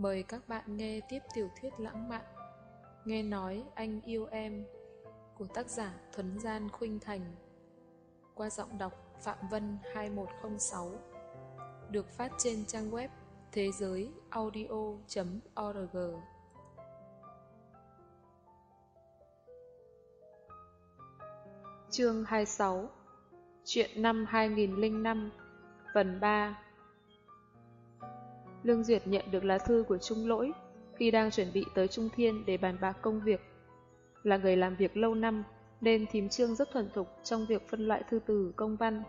Mời các bạn nghe tiếp tiểu thuyết lãng mạn. Nghe nói anh yêu em, của tác giả Thuấn Gian Khuynh Thành. Qua giọng đọc Phạm Vân 2106 được phát trên trang web thế giới audio.org Chương 26 Chuyện năm 2005 Phần 3 Lương Duyệt nhận được lá thư của Trung Lỗi khi đang chuẩn bị tới Trung Thiên để bàn bạc công việc. Là người làm việc lâu năm, nên thím Trương rất thuần thục trong việc phân loại thư từ công văn.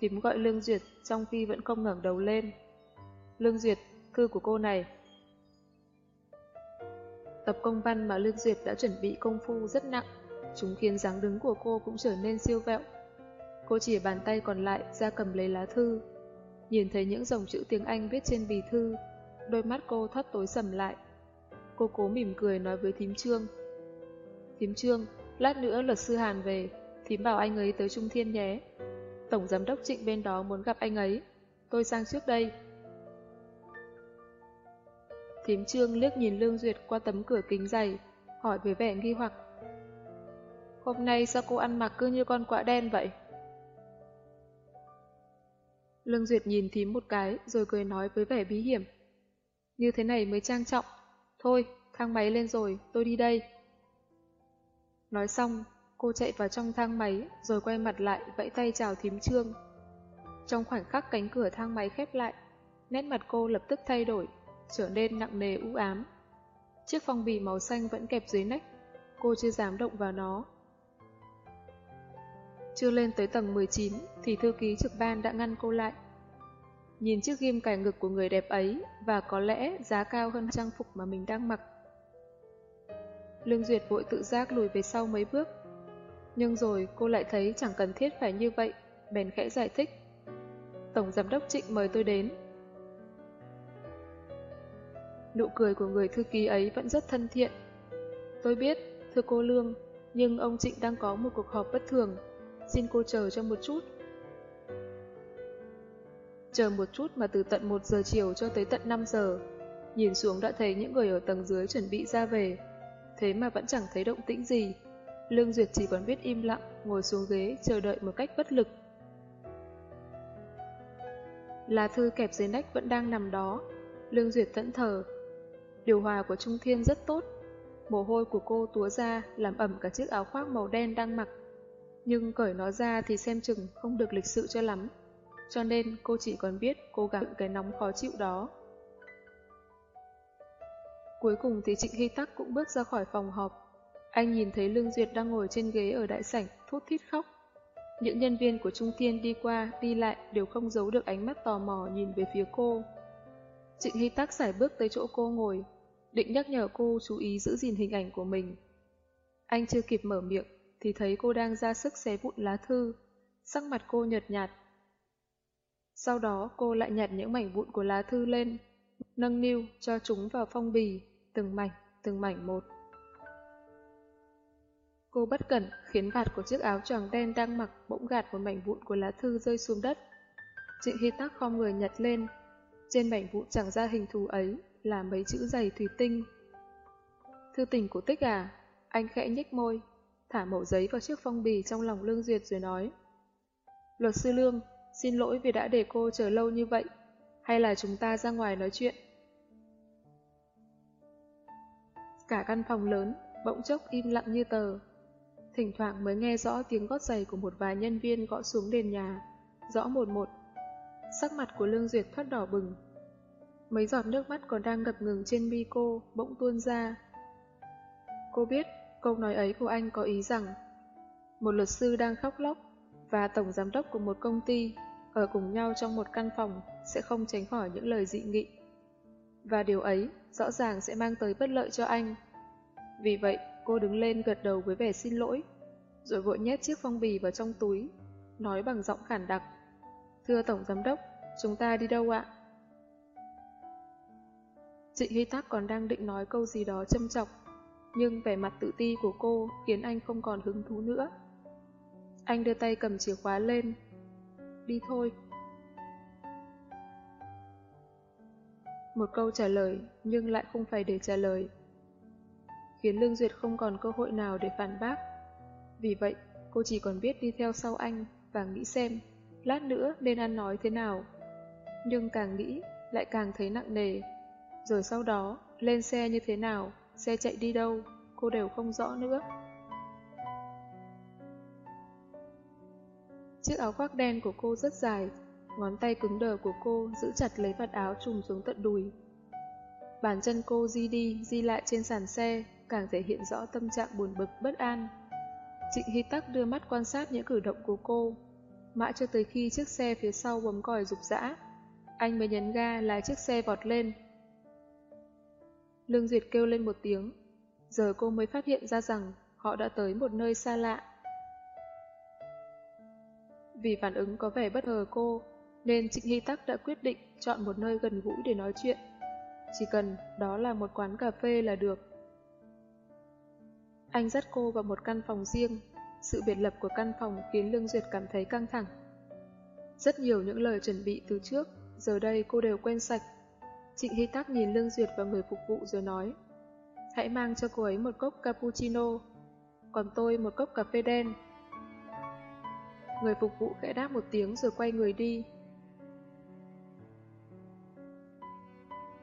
Thím gọi Lương Duyệt trong khi vẫn không ngẩng đầu lên. Lương Duyệt, thư của cô này. Tập công văn mà Lương Duyệt đã chuẩn bị công phu rất nặng, chúng khiến dáng đứng của cô cũng trở nên siêu vẹo. Cô chỉ bàn tay còn lại ra cầm lấy lá thư, Nhìn thấy những dòng chữ tiếng Anh viết trên bì thư, đôi mắt cô thắt tối sầm lại. Cô cố mỉm cười nói với thím trương. Thím trương, lát nữa luật sư Hàn về, thím bảo anh ấy tới Trung Thiên nhé. Tổng giám đốc trịnh bên đó muốn gặp anh ấy. Tôi sang trước đây. Thím trương liếc nhìn Lương Duyệt qua tấm cửa kính dày, hỏi với vẻ nghi hoặc. Hôm nay sao cô ăn mặc cứ như con quạ đen vậy? Lương Duyệt nhìn thím một cái rồi cười nói với vẻ bí hiểm. Như thế này mới trang trọng. Thôi, thang máy lên rồi, tôi đi đây. Nói xong, cô chạy vào trong thang máy rồi quay mặt lại vẫy tay chào thím trương. Trong khoảnh khắc cánh cửa thang máy khép lại, nét mặt cô lập tức thay đổi, trở nên nặng nề u ám. Chiếc phong bì màu xanh vẫn kẹp dưới nách, cô chưa dám động vào nó. Chưa lên tới tầng 19 thì thư ký trực ban đã ngăn cô lại. Nhìn chiếc ghim cài ngực của người đẹp ấy và có lẽ giá cao hơn trang phục mà mình đang mặc. Lương Duyệt vội tự giác lùi về sau mấy bước. Nhưng rồi cô lại thấy chẳng cần thiết phải như vậy, bèn khẽ giải thích. Tổng giám đốc Trịnh mời tôi đến. Nụ cười của người thư ký ấy vẫn rất thân thiện. Tôi biết, thưa cô Lương, nhưng ông Trịnh đang có một cuộc họp bất thường xin cô chờ cho một chút. Chờ một chút mà từ tận 1 giờ chiều cho tới tận 5 giờ, nhìn xuống đã thấy những người ở tầng dưới chuẩn bị ra về, thế mà vẫn chẳng thấy động tĩnh gì. Lương Duyệt chỉ còn biết im lặng, ngồi xuống ghế chờ đợi một cách bất lực. Lá thư kẹp dưới nách vẫn đang nằm đó, Lương Duyệt thẫn thờ. Điều hòa của Trung Thiên rất tốt, mồ hôi của cô túa ra làm ẩm cả chiếc áo khoác màu đen đang mặc nhưng cởi nó ra thì xem chừng không được lịch sự cho lắm. Cho nên cô chỉ còn biết cố gắng cái nóng khó chịu đó. Cuối cùng thì Trịnh Hy Tắc cũng bước ra khỏi phòng họp. Anh nhìn thấy Lương Duyệt đang ngồi trên ghế ở đại sảnh, thút thít khóc. Những nhân viên của Trung Thiên đi qua, đi lại đều không giấu được ánh mắt tò mò nhìn về phía cô. Trịnh Hy Tắc xảy bước tới chỗ cô ngồi, định nhắc nhở cô chú ý giữ gìn hình ảnh của mình. Anh chưa kịp mở miệng thì thấy cô đang ra sức xé vụn lá thư, sắc mặt cô nhợt nhạt. Sau đó cô lại nhặt những mảnh vụn của lá thư lên, nâng niu cho chúng vào phong bì, từng mảnh, từng mảnh một. Cô bất cẩn khiến vạt của chiếc áo choàng đen đang mặc bỗng gạt một mảnh vụn của lá thư rơi xuống đất. Trịnh Hy Tắc khom người nhặt lên, trên mảnh vụn chẳng ra hình thù ấy là mấy chữ dày thủy tinh. Thư tình của tích à? Anh khẽ nhếch môi, thả mẫu giấy vào chiếc phong bì trong lòng Lương Duyệt rồi nói. Luật sư Lương, xin lỗi vì đã để cô chờ lâu như vậy, hay là chúng ta ra ngoài nói chuyện? Cả căn phòng lớn, bỗng chốc im lặng như tờ. Thỉnh thoảng mới nghe rõ tiếng gót giày của một vài nhân viên gõ xuống đền nhà, rõ một một. Sắc mặt của Lương Duyệt thoát đỏ bừng. Mấy giọt nước mắt còn đang ngập ngừng trên mi cô, bỗng tuôn ra. Cô biết Câu nói ấy của anh có ý rằng một luật sư đang khóc lóc và tổng giám đốc của một công ty ở cùng nhau trong một căn phòng sẽ không tránh khỏi những lời dị nghị. Và điều ấy rõ ràng sẽ mang tới bất lợi cho anh. Vì vậy, cô đứng lên gật đầu với vẻ xin lỗi, rồi vội nhét chiếc phong bì vào trong túi, nói bằng giọng khản đặc. Thưa Tổng Giám đốc, chúng ta đi đâu ạ? Trịnh Hy Tắc còn đang định nói câu gì đó châm chọc nhưng vẻ mặt tự ti của cô khiến anh không còn hứng thú nữa. Anh đưa tay cầm chìa khóa lên. Đi thôi. Một câu trả lời nhưng lại không phải để trả lời. Khiến Lương Duyệt không còn cơ hội nào để phản bác. Vì vậy, cô chỉ còn biết đi theo sau anh và nghĩ xem lát nữa nên ăn nói thế nào. Nhưng càng nghĩ, lại càng thấy nặng nề. Rồi sau đó, lên xe như thế nào, xe chạy đi đâu, cô đều không rõ nữa. Chiếc áo khoác đen của cô rất dài, ngón tay cứng đờ của cô giữ chặt lấy vạt áo trùm xuống tận đùi. Bàn chân cô di đi, di lại trên sàn xe, càng thể hiện rõ tâm trạng buồn bực, bất an. Trịnh Hy Tắc đưa mắt quan sát những cử động của cô, mãi cho tới khi chiếc xe phía sau bấm còi rục rã. Anh mới nhấn ga lái chiếc xe vọt lên. Lương Duyệt kêu lên một tiếng, giờ cô mới phát hiện ra rằng họ đã tới một nơi xa lạ. Vì phản ứng có vẻ bất ngờ cô, nên Trịnh Hy Tắc đã quyết định chọn một nơi gần gũi để nói chuyện. Chỉ cần đó là một quán cà phê là được. Anh dắt cô vào một căn phòng riêng. Sự biệt lập của căn phòng khiến Lương Duyệt cảm thấy căng thẳng. Rất nhiều những lời chuẩn bị từ trước, giờ đây cô đều quên sạch. Trịnh Hy Tắc nhìn Lương Duyệt và người phục vụ rồi nói Hãy mang cho cô ấy một cốc cappuccino, còn tôi một cốc cà phê đen. Người phục vụ khẽ đáp một tiếng rồi quay người đi.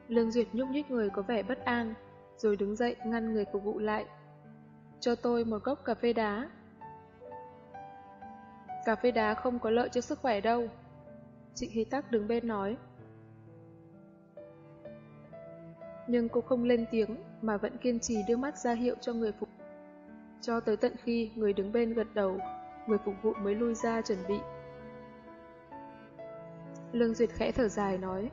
Lương Duyệt nhúc nhích người có vẻ bất an, rồi đứng dậy ngăn người phục vụ lại. Cho tôi một cốc cà phê đá. Cà phê đá không có lợi cho sức khỏe đâu. Trịnh Hy Tắc đứng bên nói. Nhưng cô không lên tiếng mà vẫn kiên trì đưa mắt ra hiệu cho người phục Cho tới tận khi người đứng bên gật đầu, người phục vụ mới lui ra chuẩn bị. Lương Duyệt khẽ thở dài nói.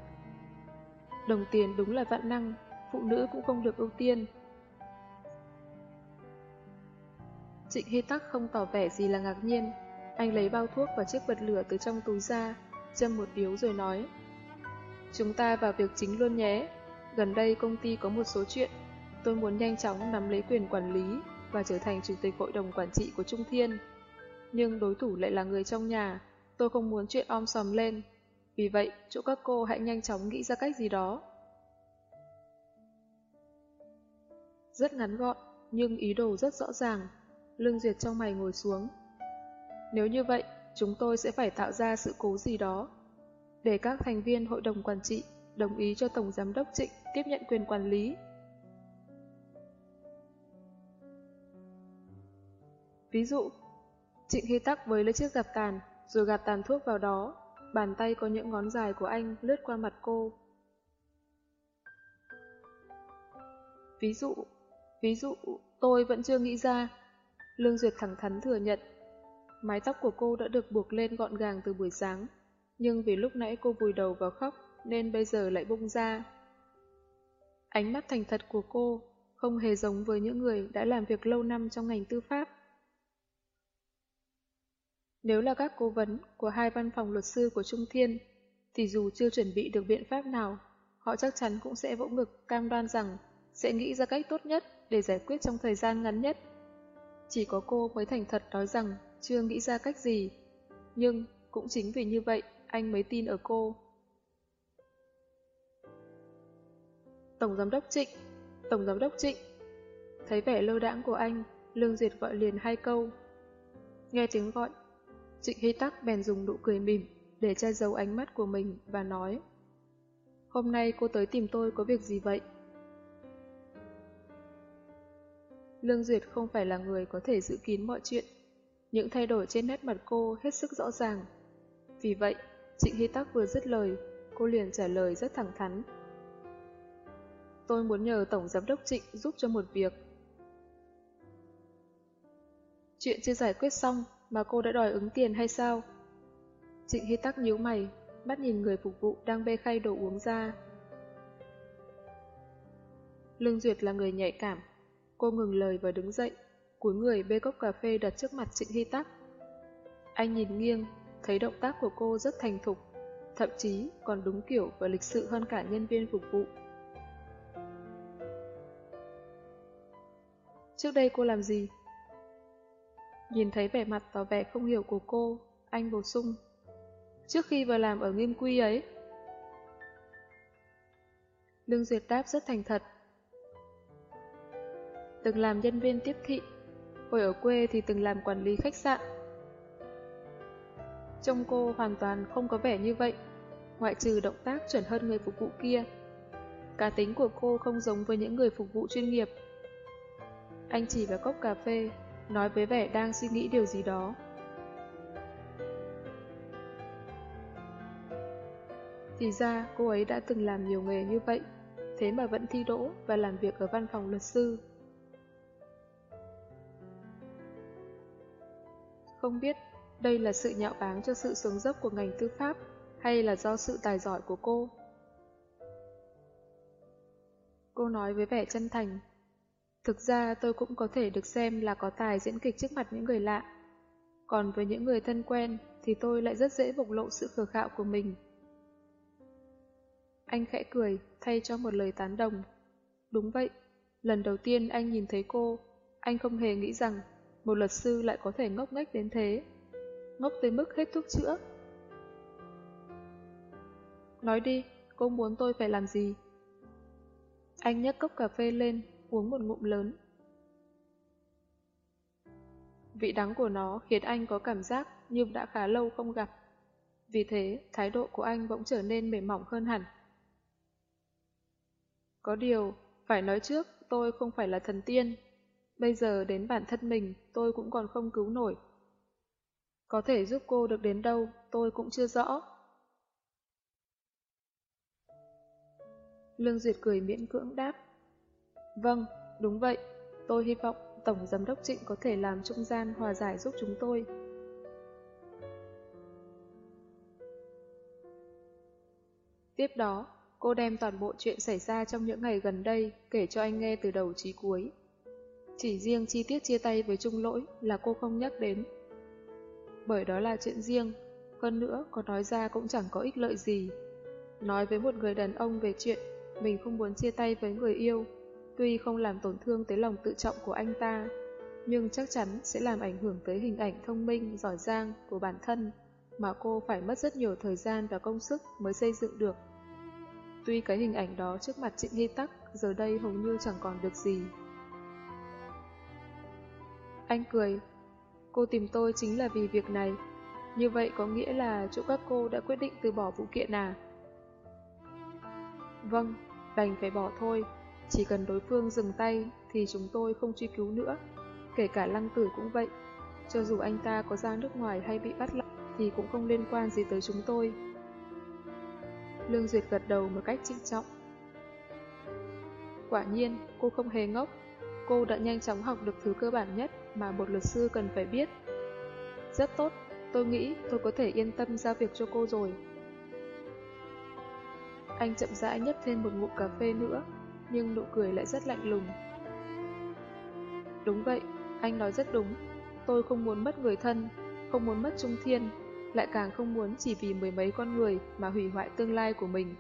Đồng tiền đúng là vạn năng, phụ nữ cũng không được ưu tiên. Trịnh Hy Tắc không tỏ vẻ gì là ngạc nhiên. Anh lấy bao thuốc và chiếc bật lửa từ trong túi ra, châm một điếu rồi nói. Chúng ta vào việc chính luôn nhé. Gần đây công ty có một số chuyện. Tôi muốn nhanh chóng nắm lấy quyền quản lý và trở thành chủ tịch hội đồng quản trị của Trung Thiên. Nhưng đối thủ lại là người trong nhà. Tôi không muốn chuyện om sòm lên. Vì vậy, chỗ các cô hãy nhanh chóng nghĩ ra cách gì đó. Rất ngắn gọn, nhưng ý đồ rất rõ ràng. Lương Duyệt trong mày ngồi xuống. Nếu như vậy, chúng tôi sẽ phải tạo ra sự cố gì đó, để các thành viên hội đồng quản trị đồng ý cho Tổng Giám đốc Trịnh tiếp nhận quyền quản lý. Ví dụ, Trịnh Hy Tắc với lấy chiếc gạt tàn, rồi gạt tàn thuốc vào đó, bàn tay có những ngón dài của anh lướt qua mặt cô. Ví dụ, ví dụ, tôi vẫn chưa nghĩ ra, Lương Duyệt thẳng thắn thừa nhận. Mái tóc của cô đã được buộc lên gọn gàng từ buổi sáng, nhưng vì lúc nãy cô vùi đầu vào khóc nên bây giờ lại bung ra. Ánh mắt thành thật của cô không hề giống với những người đã làm việc lâu năm trong ngành tư pháp. Nếu là các cố vấn của hai văn phòng luật sư của Trung Thiên, thì dù chưa chuẩn bị được biện pháp nào, họ chắc chắn cũng sẽ vỗ ngực cam đoan rằng sẽ nghĩ ra cách tốt nhất để giải quyết trong thời gian ngắn nhất. Chỉ có cô mới thành thật nói rằng chưa nghĩ ra cách gì. Nhưng cũng chính vì như vậy anh mới tin ở cô. Tổng Giám đốc Trịnh Tổng Giám đốc Trịnh Thấy vẻ lơ đãng của anh, Lương Diệt gọi liền hai câu. Nghe tiếng gọi, Trịnh Hy Tắc bèn dùng nụ cười mỉm để che giấu ánh mắt của mình và nói Hôm nay cô tới tìm tôi có việc gì vậy? Lương Duyệt không phải là người có thể dự kín mọi chuyện. Những thay đổi trên nét mặt cô hết sức rõ ràng. Vì vậy, Trịnh Hy Tắc vừa dứt lời, cô liền trả lời rất thẳng thắn. Tôi muốn nhờ Tổng Giám đốc Trịnh giúp cho một việc. Chuyện chưa giải quyết xong mà cô đã đòi ứng tiền hay sao? Trịnh Hy Tắc nhíu mày, bắt nhìn người phục vụ đang bê khay đồ uống ra. Lương Duyệt là người nhạy cảm, Cô ngừng lời và đứng dậy, cúi người bê cốc cà phê đặt trước mặt Trịnh Hy Tắc. Anh nhìn nghiêng, thấy động tác của cô rất thành thục, thậm chí còn đúng kiểu và lịch sự hơn cả nhân viên phục vụ. Trước đây cô làm gì? Nhìn thấy vẻ mặt tỏ vẻ không hiểu của cô, anh bổ sung. Trước khi vào làm ở nghiêm quy ấy. Lương Duyệt đáp rất thành thật. Từng làm nhân viên tiếp thị, hồi ở quê thì từng làm quản lý khách sạn. Trông cô hoàn toàn không có vẻ như vậy, ngoại trừ động tác chuẩn hơn người phục vụ kia. Cá tính của cô không giống với những người phục vụ chuyên nghiệp. Anh chỉ vào cốc cà phê, nói với vẻ đang suy nghĩ điều gì đó. Thì ra cô ấy đã từng làm nhiều nghề như vậy, thế mà vẫn thi đỗ và làm việc ở văn phòng luật sư. Không biết đây là sự nhạo báng cho sự xuống dốc của ngành tư pháp hay là do sự tài giỏi của cô? Cô nói với vẻ chân thành. Thực ra tôi cũng có thể được xem là có tài diễn kịch trước mặt những người lạ. Còn với những người thân quen thì tôi lại rất dễ bộc lộ sự khờ khạo của mình. Anh khẽ cười, thay cho một lời tán đồng. Đúng vậy, lần đầu tiên anh nhìn thấy cô, anh không hề nghĩ rằng một luật sư lại có thể ngốc nghếch đến thế. Ngốc tới mức hết thuốc chữa. Nói đi, cô muốn tôi phải làm gì? Anh nhấc cốc cà phê lên, uống một ngụm lớn. Vị đắng của nó khiến anh có cảm giác như đã khá lâu không gặp. Vì thế, thái độ của anh bỗng trở nên mềm mỏng hơn hẳn. Có điều, phải nói trước, tôi không phải là thần tiên. Bây giờ đến bản thân mình, tôi cũng còn không cứu nổi. Có thể giúp cô được đến đâu, tôi cũng chưa rõ. Lương Duyệt cười miễn cưỡng đáp. Vâng, đúng vậy. Tôi hy vọng Tổng Giám đốc Trịnh có thể làm trung gian hòa giải giúp chúng tôi. Tiếp đó, cô đem toàn bộ chuyện xảy ra trong những ngày gần đây kể cho anh nghe từ đầu chí cuối. Chỉ riêng chi tiết chia tay với Trung Lỗi là cô không nhắc đến. Bởi đó là chuyện riêng, hơn nữa có nói ra cũng chẳng có ích lợi gì. Nói với một người đàn ông về chuyện mình không muốn chia tay với người yêu, tuy không làm tổn thương tới lòng tự trọng của anh ta, nhưng chắc chắn sẽ làm ảnh hưởng tới hình ảnh thông minh, giỏi giang của bản thân mà cô phải mất rất nhiều thời gian và công sức mới xây dựng được. Tuy cái hình ảnh đó trước mặt Trịnh Hy Tắc giờ đây hầu như chẳng còn được gì. Anh cười, cô tìm tôi chính là vì việc này. Như vậy có nghĩa là chỗ các cô đã quyết định từ bỏ vụ kiện à? Vâng, đành phải bỏ thôi. Chỉ cần đối phương dừng tay thì chúng tôi không truy cứu nữa. Kể cả lăng tử cũng vậy. Cho dù anh ta có ra nước ngoài hay bị bắt lại thì cũng không liên quan gì tới chúng tôi. Lương Duyệt gật đầu một cách trịnh trọng. Quả nhiên, cô không hề ngốc. Cô đã nhanh chóng học được thứ cơ bản nhất mà một luật sư cần phải biết. Rất tốt, tôi nghĩ tôi có thể yên tâm giao việc cho cô rồi. Anh chậm rãi nhấp thêm một ngụm cà phê nữa, nhưng nụ cười lại rất lạnh lùng. Đúng vậy, anh nói rất đúng. Tôi không muốn mất người thân, không muốn mất Trung Thiên, lại càng không muốn chỉ vì mười mấy con người mà hủy hoại tương lai của mình.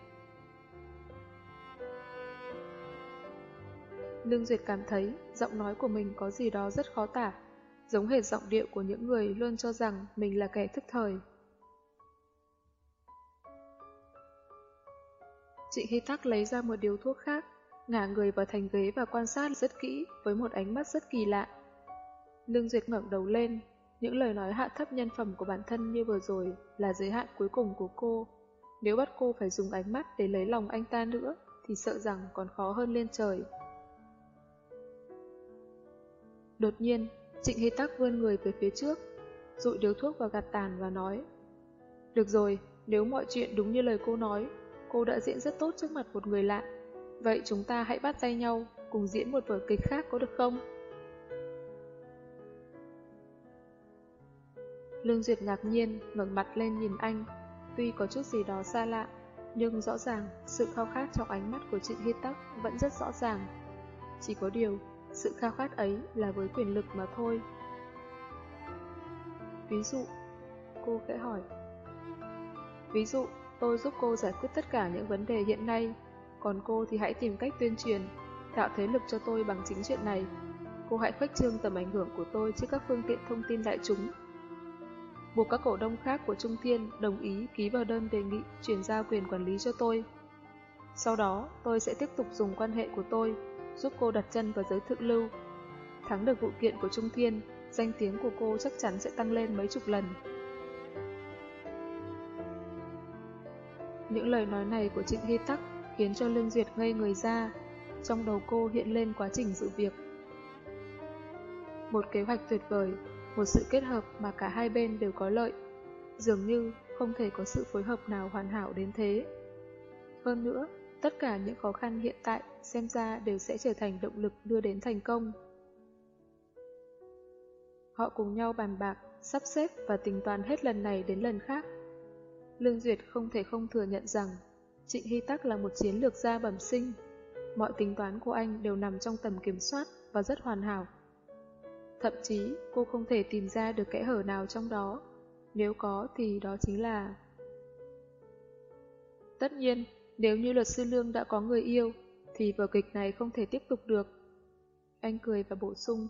Lương Duyệt cảm thấy giọng nói của mình có gì đó rất khó tả, giống hệt giọng điệu của những người luôn cho rằng mình là kẻ thức thời. Trịnh Hy Tắc lấy ra một điều thuốc khác, ngả người vào thành ghế và quan sát rất kỹ với một ánh mắt rất kỳ lạ. Lương Duyệt ngẩng đầu lên, những lời nói hạ thấp nhân phẩm của bản thân như vừa rồi là giới hạn cuối cùng của cô. Nếu bắt cô phải dùng ánh mắt để lấy lòng anh ta nữa, thì sợ rằng còn khó hơn lên trời. Đột nhiên, Trịnh Hy Tắc vươn người về phía trước, rụi điếu thuốc vào gạt tàn và nói Được rồi, nếu mọi chuyện đúng như lời cô nói, cô đã diễn rất tốt trước mặt một người lạ. Vậy chúng ta hãy bắt tay nhau, cùng diễn một vở kịch khác có được không? Lương Duyệt ngạc nhiên, ngẩng mặt lên nhìn anh. Tuy có chút gì đó xa lạ, nhưng rõ ràng sự khao khát trong ánh mắt của Trịnh Hy Tắc vẫn rất rõ ràng. Chỉ có điều, sự khao khát ấy là với quyền lực mà thôi. Ví dụ, cô khẽ hỏi. Ví dụ, tôi giúp cô giải quyết tất cả những vấn đề hiện nay, còn cô thì hãy tìm cách tuyên truyền, tạo thế lực cho tôi bằng chính chuyện này. Cô hãy khuếch trương tầm ảnh hưởng của tôi trên các phương tiện thông tin đại chúng. Buộc các cổ đông khác của Trung Thiên đồng ý ký vào đơn đề nghị chuyển giao quyền quản lý cho tôi. Sau đó, tôi sẽ tiếp tục dùng quan hệ của tôi, giúp cô đặt chân vào giới thượng lưu. Thắng được vụ kiện của Trung Thiên, danh tiếng của cô chắc chắn sẽ tăng lên mấy chục lần. Những lời nói này của Trịnh Hy Tắc khiến cho Lương Duyệt ngây người ra, trong đầu cô hiện lên quá trình sự việc. Một kế hoạch tuyệt vời, một sự kết hợp mà cả hai bên đều có lợi, dường như không thể có sự phối hợp nào hoàn hảo đến thế. Hơn nữa, tất cả những khó khăn hiện tại xem ra đều sẽ trở thành động lực đưa đến thành công. Họ cùng nhau bàn bạc, sắp xếp và tính toán hết lần này đến lần khác. Lương Duyệt không thể không thừa nhận rằng Trịnh Hy Tắc là một chiến lược gia bẩm sinh. Mọi tính toán của anh đều nằm trong tầm kiểm soát và rất hoàn hảo. Thậm chí cô không thể tìm ra được kẽ hở nào trong đó. Nếu có thì đó chính là... Tất nhiên, nếu như luật sư Lương đã có người yêu, thì vở kịch này không thể tiếp tục được. Anh cười và bổ sung.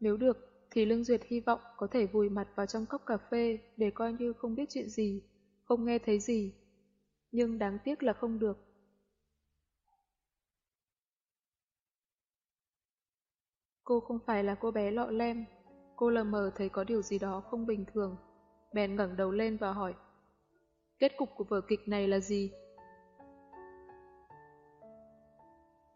Nếu được, thì Lương Duyệt hy vọng có thể vùi mặt vào trong cốc cà phê để coi như không biết chuyện gì, không nghe thấy gì. Nhưng đáng tiếc là không được. Cô không phải là cô bé lọ lem. Cô lờ mờ thấy có điều gì đó không bình thường. Bèn ngẩng đầu lên và hỏi. Kết cục của vở kịch này là gì?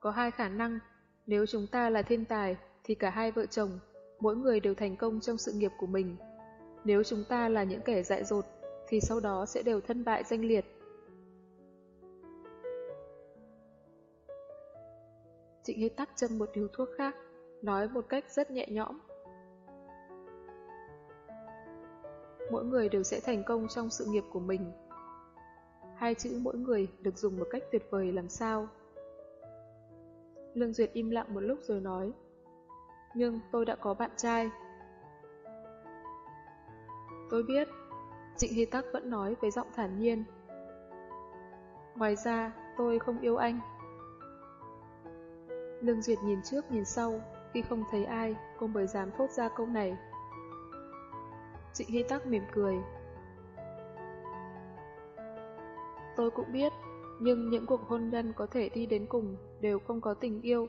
Có hai khả năng. Nếu chúng ta là thiên tài, thì cả hai vợ chồng mỗi người đều thành công trong sự nghiệp của mình. Nếu chúng ta là những kẻ dại dột, thì sau đó sẽ đều thân bại danh liệt. Trịnh Hy tắt châm một điều thuốc khác, nói một cách rất nhẹ nhõm. Mỗi người đều sẽ thành công trong sự nghiệp của mình. Hai chữ mỗi người được dùng một cách tuyệt vời làm sao? Lương Duyệt im lặng một lúc rồi nói nhưng tôi đã có bạn trai. Tôi biết, Trịnh Hy Tắc vẫn nói với giọng thản nhiên. Ngoài ra, tôi không yêu anh. Lương Duyệt nhìn trước nhìn sau, khi không thấy ai, cô mới dám thốt ra câu này. Trịnh Hy Tắc mỉm cười. Tôi cũng biết, nhưng những cuộc hôn nhân có thể đi đến cùng đều không có tình yêu.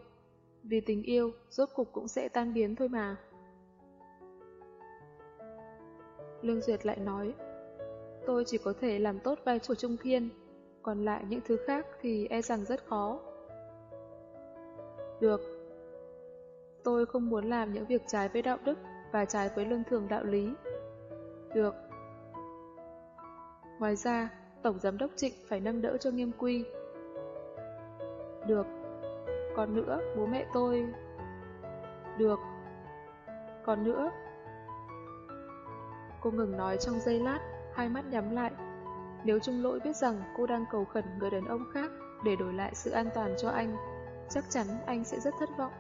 Vì tình yêu, rốt cục cũng sẽ tan biến thôi mà. Lương Duyệt lại nói, tôi chỉ có thể làm tốt vai trò Trung Thiên, còn lại những thứ khác thì e rằng rất khó. Được. Tôi không muốn làm những việc trái với đạo đức và trái với lương thường đạo lý. Được. Ngoài ra, Tổng Giám đốc Trịnh phải nâng đỡ cho nghiêm quy. Được. Còn nữa, bố mẹ tôi... Được. Còn nữa... Cô ngừng nói trong giây lát, hai mắt nhắm lại. Nếu Trung Lỗi biết rằng cô đang cầu khẩn người đàn ông khác để đổi lại sự an toàn cho anh, chắc chắn anh sẽ rất thất vọng.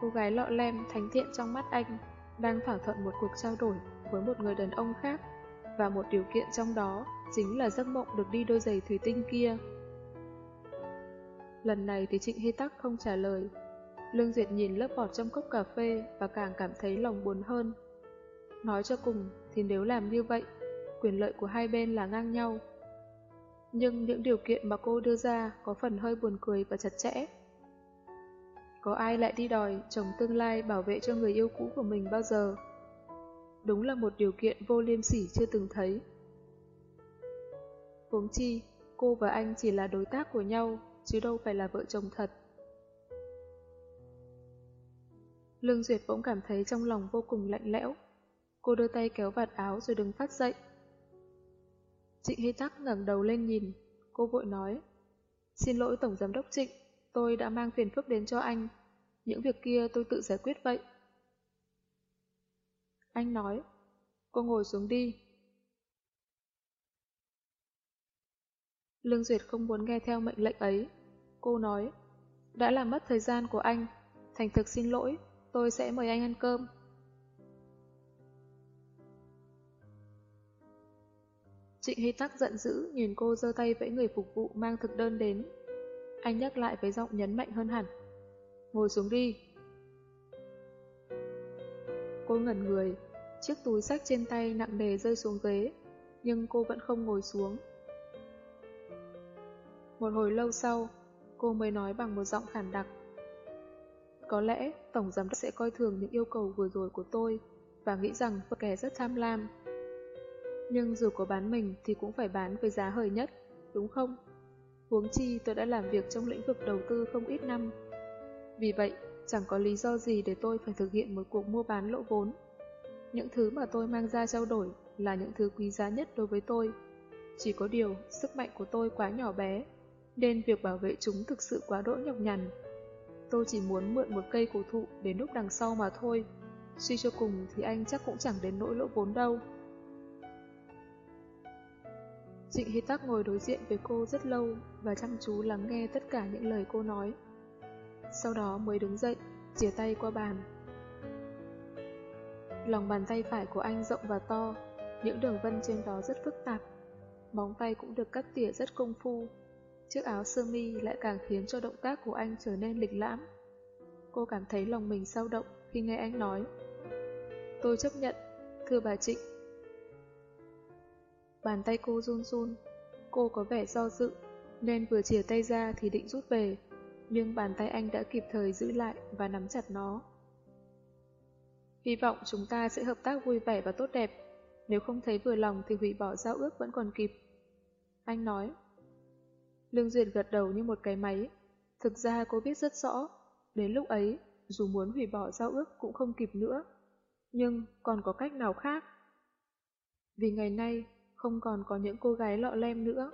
Cô gái lọ lem thánh thiện trong mắt anh đang thỏa thuận một cuộc trao đổi với một người đàn ông khác và một điều kiện trong đó chính là giấc mộng được đi đôi giày thủy tinh kia. Lần này thì Trịnh Hy Tắc không trả lời. Lương Duyệt nhìn lớp bọt trong cốc cà phê và càng cảm thấy lòng buồn hơn. Nói cho cùng thì nếu làm như vậy, quyền lợi của hai bên là ngang nhau. Nhưng những điều kiện mà cô đưa ra có phần hơi buồn cười và chặt chẽ. Có ai lại đi đòi chồng tương lai bảo vệ cho người yêu cũ của mình bao giờ? Đúng là một điều kiện vô liêm sỉ chưa từng thấy. Huống chi, cô và anh chỉ là đối tác của nhau chứ đâu phải là vợ chồng thật. Lương Duyệt bỗng cảm thấy trong lòng vô cùng lạnh lẽo. Cô đưa tay kéo vạt áo rồi đứng phát dậy. Trịnh Hy Tắc ngẩng đầu lên nhìn, cô vội nói. Xin lỗi Tổng Giám đốc Trịnh, tôi đã mang phiền phức đến cho anh. Những việc kia tôi tự giải quyết vậy. Anh nói, cô ngồi xuống đi. Lương Duyệt không muốn nghe theo mệnh lệnh ấy, Cô nói, đã làm mất thời gian của anh, thành thực xin lỗi, tôi sẽ mời anh ăn cơm. Trịnh Hy Tắc giận dữ nhìn cô giơ tay vẫy người phục vụ mang thực đơn đến. Anh nhắc lại với giọng nhấn mạnh hơn hẳn. Ngồi xuống đi. Cô ngẩn người, chiếc túi sách trên tay nặng nề rơi xuống ghế, nhưng cô vẫn không ngồi xuống. Một hồi lâu sau, cô mới nói bằng một giọng khản đặc. Có lẽ Tổng Giám đốc sẽ coi thường những yêu cầu vừa rồi của tôi và nghĩ rằng tôi kẻ rất tham lam. Nhưng dù có bán mình thì cũng phải bán với giá hời nhất, đúng không? Huống chi tôi đã làm việc trong lĩnh vực đầu tư không ít năm. Vì vậy, chẳng có lý do gì để tôi phải thực hiện một cuộc mua bán lỗ vốn. Những thứ mà tôi mang ra trao đổi là những thứ quý giá nhất đối với tôi. Chỉ có điều, sức mạnh của tôi quá nhỏ bé, nên việc bảo vệ chúng thực sự quá đỗi nhọc nhằn. Tôi chỉ muốn mượn một cây cổ thụ để núp đằng sau mà thôi. Suy cho cùng thì anh chắc cũng chẳng đến nỗi lỗ vốn đâu. Trịnh Hy Tắc ngồi đối diện với cô rất lâu và chăm chú lắng nghe tất cả những lời cô nói. Sau đó mới đứng dậy, chìa tay qua bàn. Lòng bàn tay phải của anh rộng và to, những đường vân trên đó rất phức tạp. Móng tay cũng được cắt tỉa rất công phu. Chiếc áo sơ mi lại càng khiến cho động tác của anh trở nên lịch lãm. Cô cảm thấy lòng mình sao động khi nghe anh nói. Tôi chấp nhận, thưa bà Trịnh. Bàn tay cô run run, cô có vẻ do dự, nên vừa chìa tay ra thì định rút về, nhưng bàn tay anh đã kịp thời giữ lại và nắm chặt nó. Hy vọng chúng ta sẽ hợp tác vui vẻ và tốt đẹp, nếu không thấy vừa lòng thì hủy bỏ giao ước vẫn còn kịp. Anh nói. Lương Duyệt gật đầu như một cái máy. Thực ra cô biết rất rõ, đến lúc ấy, dù muốn hủy bỏ giao ước cũng không kịp nữa. Nhưng còn có cách nào khác? Vì ngày nay không còn có những cô gái lọ lem nữa.